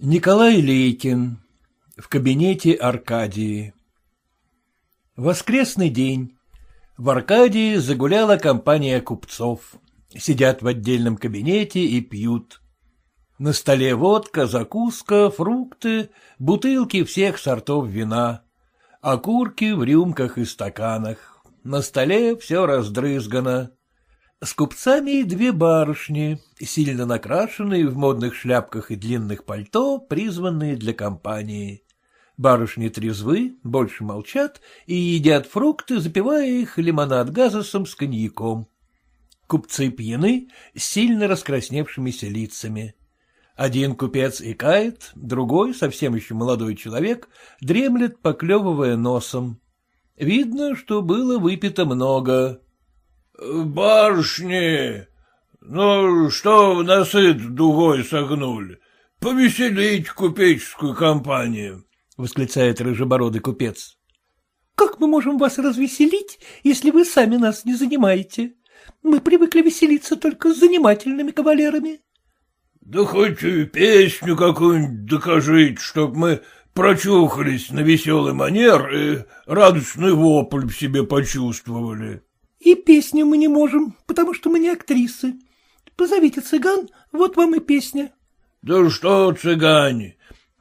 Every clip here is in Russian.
Николай Лейкин. В кабинете Аркадии. Воскресный день. В Аркадии загуляла компания купцов. Сидят в отдельном кабинете и пьют. На столе водка, закуска, фрукты, бутылки всех сортов вина. Окурки в рюмках и стаканах. На столе все раздрызгано. С купцами две барышни, сильно накрашенные в модных шляпках и длинных пальто, призванные для компании. Барышни трезвы, больше молчат и едят фрукты, запивая их лимонад газосом с коньяком. Купцы пьяны, сильно раскрасневшимися лицами. Один купец икает, другой, совсем еще молодой человек, дремлет, поклевывая носом. Видно, что было выпито много. — Барышни, ну что насыт дугой согнули? Повеселить купеческую компанию, — восклицает рыжебородый купец. — Как мы можем вас развеселить, если вы сами нас не занимаете? Мы привыкли веселиться только с занимательными кавалерами. — Да хоть песню какую-нибудь докажите, чтоб мы прочухались на веселый манер и радостный вопль в себе почувствовали. — И песню мы не можем, потому что мы не актрисы. Позовите цыган, вот вам и песня. — Да что цыгане?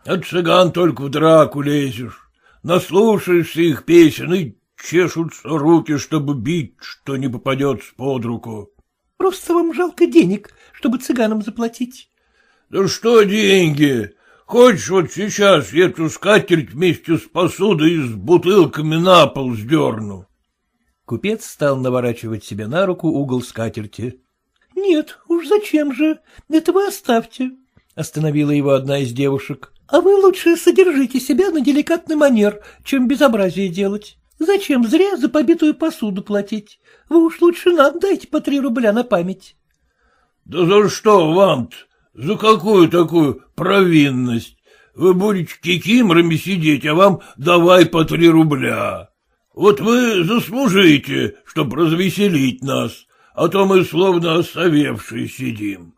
От цыган только в драку лезешь. Наслушаешься их песен и чешутся руки, чтобы бить, что не попадется под руку. — Просто вам жалко денег, чтобы цыганам заплатить. — Да что деньги? Хочешь, вот сейчас эту скатерть вместе с посудой и с бутылками на пол сдерну? Купец стал наворачивать себе на руку угол скатерти. — Нет, уж зачем же? Это вы оставьте, — остановила его одна из девушек. — А вы лучше содержите себя на деликатный манер, чем безобразие делать. Зачем зря за побитую посуду платить? Вы уж лучше нам дайте по три рубля на память. — Да за что вам-то? За какую такую провинность? Вы будете кикиморами сидеть, а вам давай по три рубля. Вот вы заслужите, чтоб развеселить нас, а то мы словно осовевшие сидим.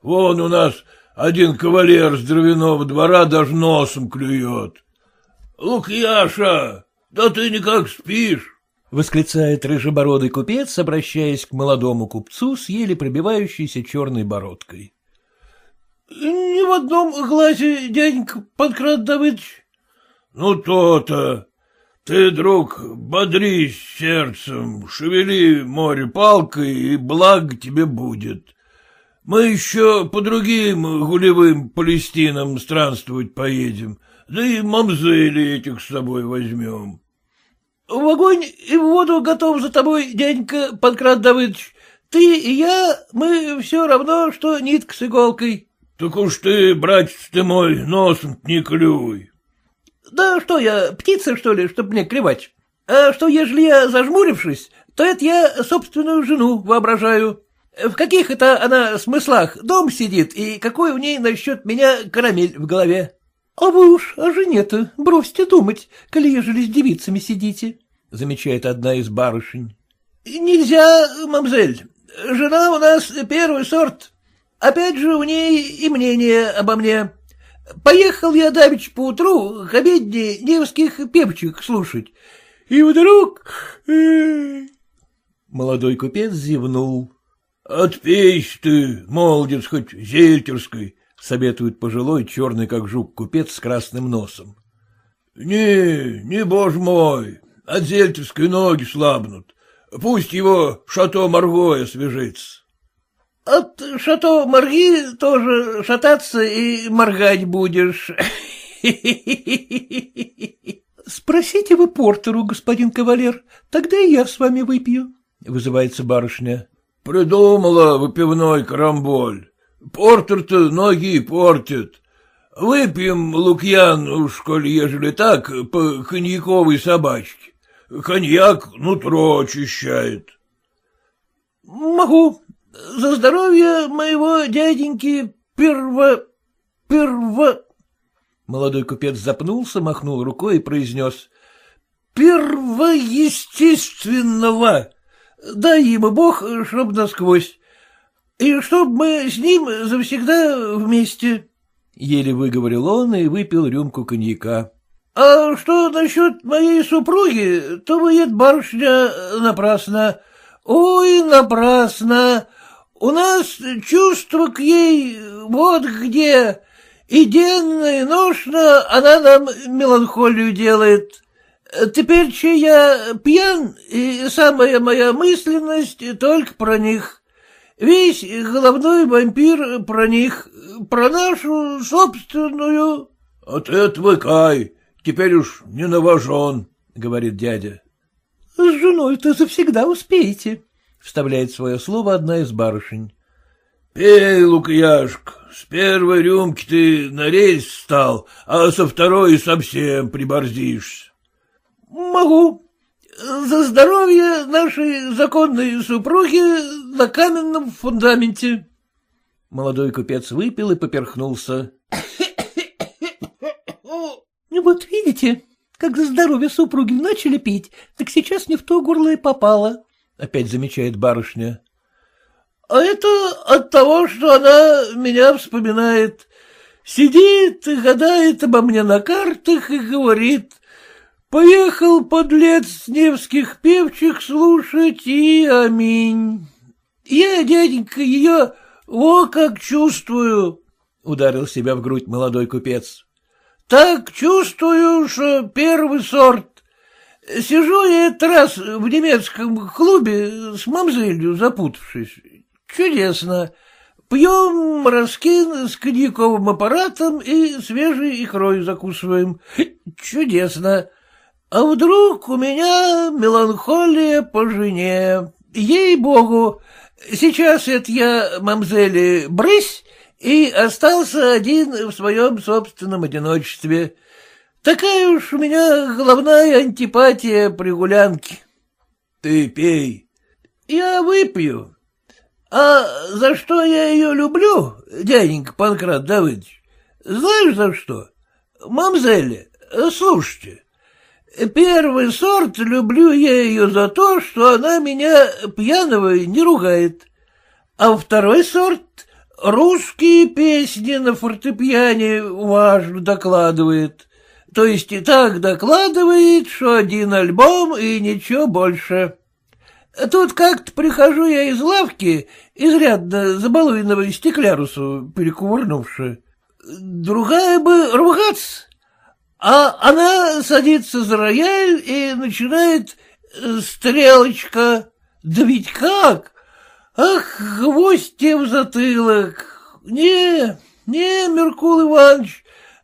Вон у нас один кавалер с дровяного двора даже носом клюет. Лукьяша, да ты никак спишь. — восклицает рыжебородый купец, обращаясь к молодому купцу с еле пробивающейся черной бородкой. — Ни в одном глазе, дяденька Панкрат Давыдович. — Ну, то-то. Ты, друг, бодрись сердцем, шевели море палкой, и благо тебе будет. Мы еще по другим гулевым Палестинам странствовать поедем, да и мамзели этих с собой возьмем. — В огонь и в воду готов за тобой, дяденька Панкрат Давыдович. Ты и я, мы все равно, что нитка с иголкой. — Так уж ты, братец ты мой, носом не клюй. Да что я, птица, что ли, чтобы мне клевать? А что, ежели я зажмурившись, то это я собственную жену воображаю. В каких это она смыслах дом сидит, и какой у ней насчет меня карамель в голове? — А вы уж о жене-то бросьте думать, коли ежели с девицами сидите, — замечает одна из барышень. — Нельзя, мамзель, жена у нас первый сорт. Опять же, у ней и мнение обо мне. Поехал я давеча поутру к обедне невских певчих слушать, и вдруг... Молодой купец зевнул. — Отпейся ты, молодец, хоть зельтерской, — советует пожилой, черный как жук купец с красным носом. — Не, не, боже мой, от зельтерской ноги слабнут. Пусть его шато Марго освежится. От шато Марги тоже шататься и моргать будешь. Спросите вы портеру, господин кавалер, тогда и я с вами выпью, — вызывается барышня. — Придумала выпивной карамболь. Портер-то ноги портит. Выпьем, Лукьян, уж коли ежели так, по коньяковой собачке. Коньяк нутро очищает. — Могу, за здоровье моего дяденьки перво... перво... Молодой купец запнулся, махнул рукой и произнес. — Первоестественного! Дай ему бог, чтоб насквозь. И чтоб мы с ним завсегда вместе. Еле выговорил он и выпил рюмку коньяка. — А что насчет моей супруги, то вы, барышня, напрасно. Ой, напрасно. У нас чувство к ей вот где. И денно, и ношно она нам меланхолию делает. Теперь, че я пьян, и самая моя мысленность только про них. Весь головной вампир про них, про нашу собственную... — А ты отвыкай, теперь уж не навожен, — говорит дядя. — С женой-то завсегда успеете, — вставляет свое слово одна из барышень. — Пей, Лукьяшка, с первой рюмки ты на рейс встал, а со второй совсем приборзишься. — Могу. За здоровье нашей законной супруги на каменном фундаменте. Молодой купец выпил и поперхнулся. — Вот видите, как за здоровье супруги начали пить, так сейчас не в то горло и попало, — опять замечает барышня. — А это от того, что она меня вспоминает. Сидит и гадает обо мне на картах и говорит, поехал подлец Невских певчих слушать и аминь. Я, дяденька, ее о как чувствую, — ударил себя в грудь молодой купец. Так чувствую, что первый сорт. Сижу я этот раз в немецком клубе с мамзелью запутавшись. Чудесно. Пьем раскин с коньяковым аппаратом и свежей икрой закусываем. Чудесно. А вдруг у меня меланхолия по жене. Ей-богу, сейчас это я, мамзели, брысь, и остался один в своем собственном одиночестве. Такая уж у меня головная антипатия при гулянке. — Ты пей. — Я выпью. А за что я ее люблю, дяденька Панкрат Давыдович? Знаешь за что? Мамзели, слушайте. Первый сорт люблю я ее за то, что она меня пьяного не ругает. А второй сорт русские песни на фортепиане важно докладывает. То есть и так докладывает, что один альбом и ничего больше. Тут как-то прихожу я из лавки, изрядно забалуйного стеклярусу перекувырнувши. Другая бы ругаться, а она садится за рояль и начинает «Стрелочка». Да ведь как? Ах, гвоздь в затылок! Не, не, Меркул Иванович,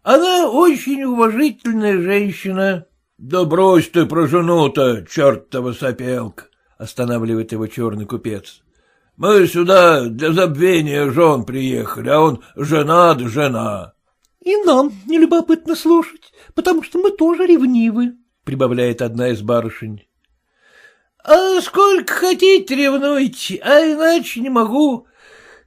она очень уважительная женщина. — Да брось ты про жену-то, чертова сопелка! — останавливает его черный купец. — Мы сюда для забвения жен приехали, а он жена да жена. — И нам не любопытно слушать, потому что мы тоже ревнивы, — прибавляет одна из барышень. А сколько хотите ревнуйте, а иначе не могу.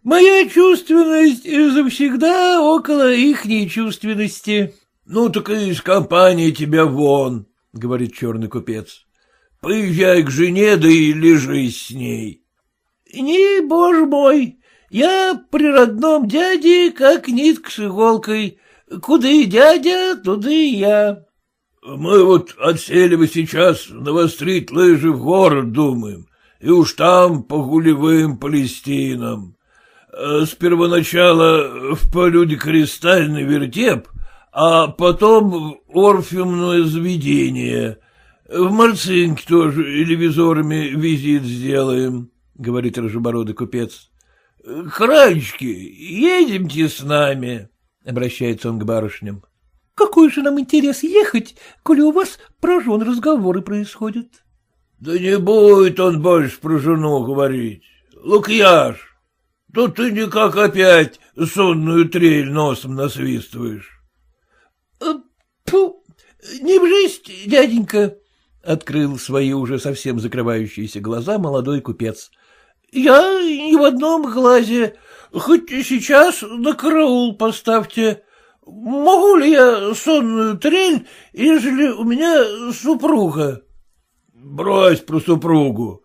Моя чувственность завсегда около ихней чувственности. — Ну так и из компании тебя вон, — говорит черный купец. — Поезжай к жене, да и лежи с ней. — Не, боже мой, я при родном дяде как нитка с иголкой. Куда и дядя, туда и я. Мы вот отсели бы сейчас навострить лыжи в город думаем, и уж там по гулевым Палестинам. Э, с первоначала в полюде кристальный вертеп, а потом орфиумное заведение. В Марцинке тоже ревизорами визит сделаем, — говорит рыжебородый купец. — Кральчики, едемте с нами, — обращается он к барышням. Какой же нам интерес ехать, коли у вас про жен разговоры происходят? — Да не будет он больше про жену говорить. Лукьяш, то ты никак опять сонную трель носом насвистываешь. Э, — Фу, не в жизнь, дяденька, — открыл свои уже совсем закрывающиеся глаза молодой купец. — Я ни в одном глазе, хоть сейчас на караул поставьте, Могу ли я сонную трель, ежели у меня супруга? Брось про супругу.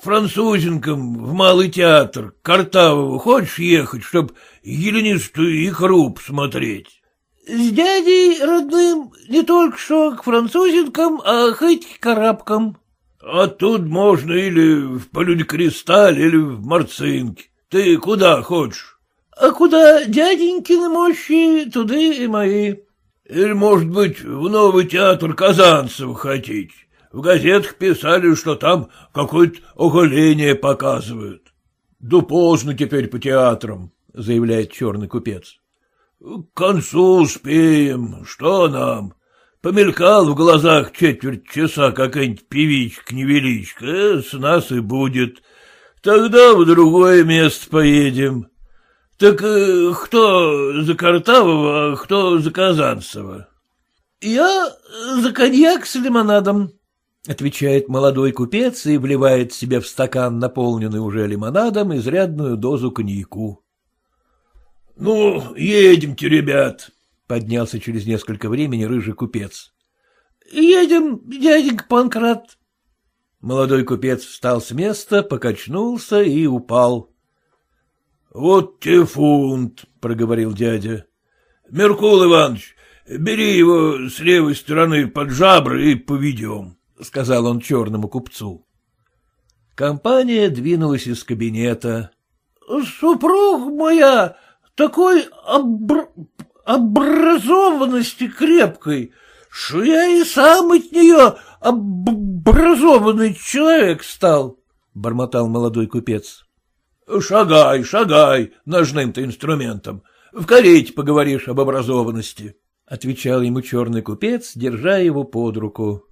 К французинкам в Малый театр, к Картавову хочешь ехать, чтоб еленистую икру посмотреть? — С дядей родным не только что к французинкам, а хоть к карабкам. — А тут можно или в полюдикристаль, или в Марцинке. Ты куда хочешь? — А куда дяденькины мощи, туда и мои. — Или, может быть, в новый театр Казанцева хотите? В газетах писали, что там какое-то оголение показывают. — Да поздно теперь по театрам, — заявляет черный купец. — К концу успеем, что нам? Помелькал в глазах четверть часа какая-нибудь певичка-невеличка, э, с нас и будет. Тогда в другое место поедем. Так э, кто за Картавого, а кто за Казанцева? — Я за коньяк с лимонадом, — отвечает молодой купец и вливает себе в стакан, наполненный уже лимонадом, изрядную дозу коньяку. — Ну, едемте, ребят, — поднялся через несколько времени рыжий купец. — Едем, дяденька Панкрат. Молодой купец встал с места, покачнулся и упал. — Вот те фунт, — проговорил дядя. — Меркул Иванович, бери его с левой стороны под жабры и поведем. — сказал он черному купцу. Компания двинулась из кабинета. — Супруг моя такой обр... образованности крепкой, что я и сам от нее образованный человек стал, — бормотал молодой купец. — Шагай, шагай ножным-то инструментом. В карете поговоришь об образованности, — отвечал ему черный купец, держа его под руку.